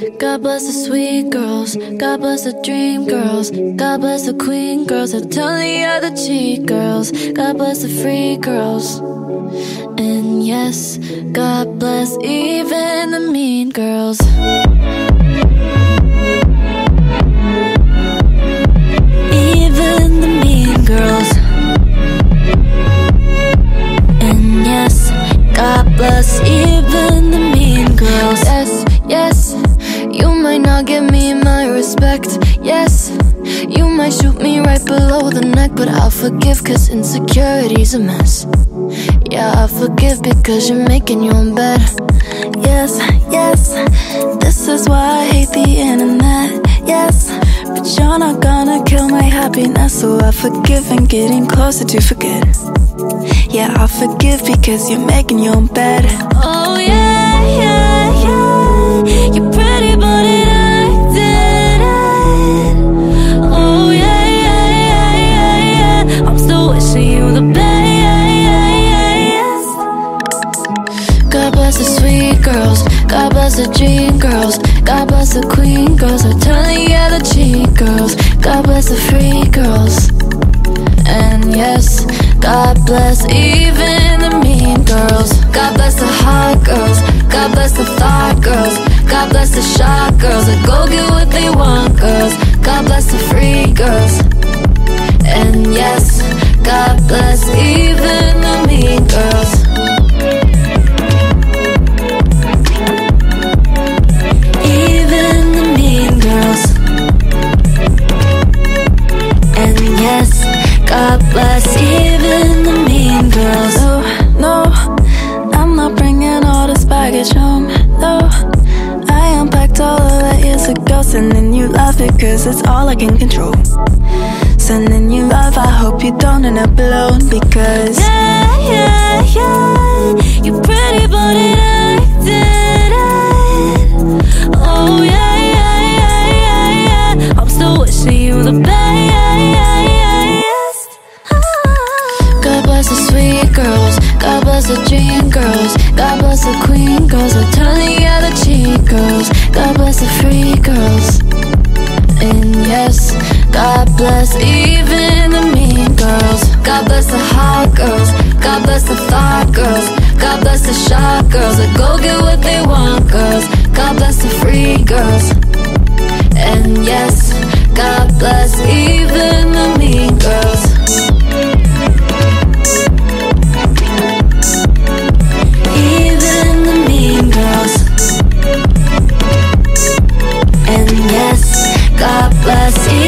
God bless the sweet girls. God bless the dream girls. God bless the queen girls that turn the other cheek girls. God bless the free girls. And yes, God bless even the mean girls. Even the mean girls. And yes, God bless even the mean girls. Yes, yes, might not give me my respect. Yes, you might shoot me right below the neck, but I'll forgive cause insecurity's a mess. Yeah, I forgive because you're making your own bed. Yes, yes, this is why I hate the internet. Yes, but you're not gonna kill my happiness, so I forgive and getting closer to forget. Yeah, I forgive because you're making your own bed. Oh yeah, yeah, yeah. I'm you the best. God bless the sweet girls. God bless the dream girls. God bless the queen girls that turn the other cheek girls. God bless the free girls. And yes, God bless even the mean girls. God bless the hot girls. God bless the thought girls. God bless the shy girls that go get what they want girls. God bless the free girls. Years ago. Sending you love because it's all I can control. Sending you love, I hope you don't end up alone because. Yeah, yeah, yeah. You're pretty, but it I did. Oh, yeah, yeah, yeah, yeah, yeah. I'm still wishing you the best. God bless the sweet girls. God bless the dream girls. God bless the queen girls that turn the the free girls. And yes, God bless even the mean girls. God bless the hot girls. God bless the thought girls. God bless the shy girls that go get what they want girls. God bless the free girls. And yes, God bless even And yes, God bless even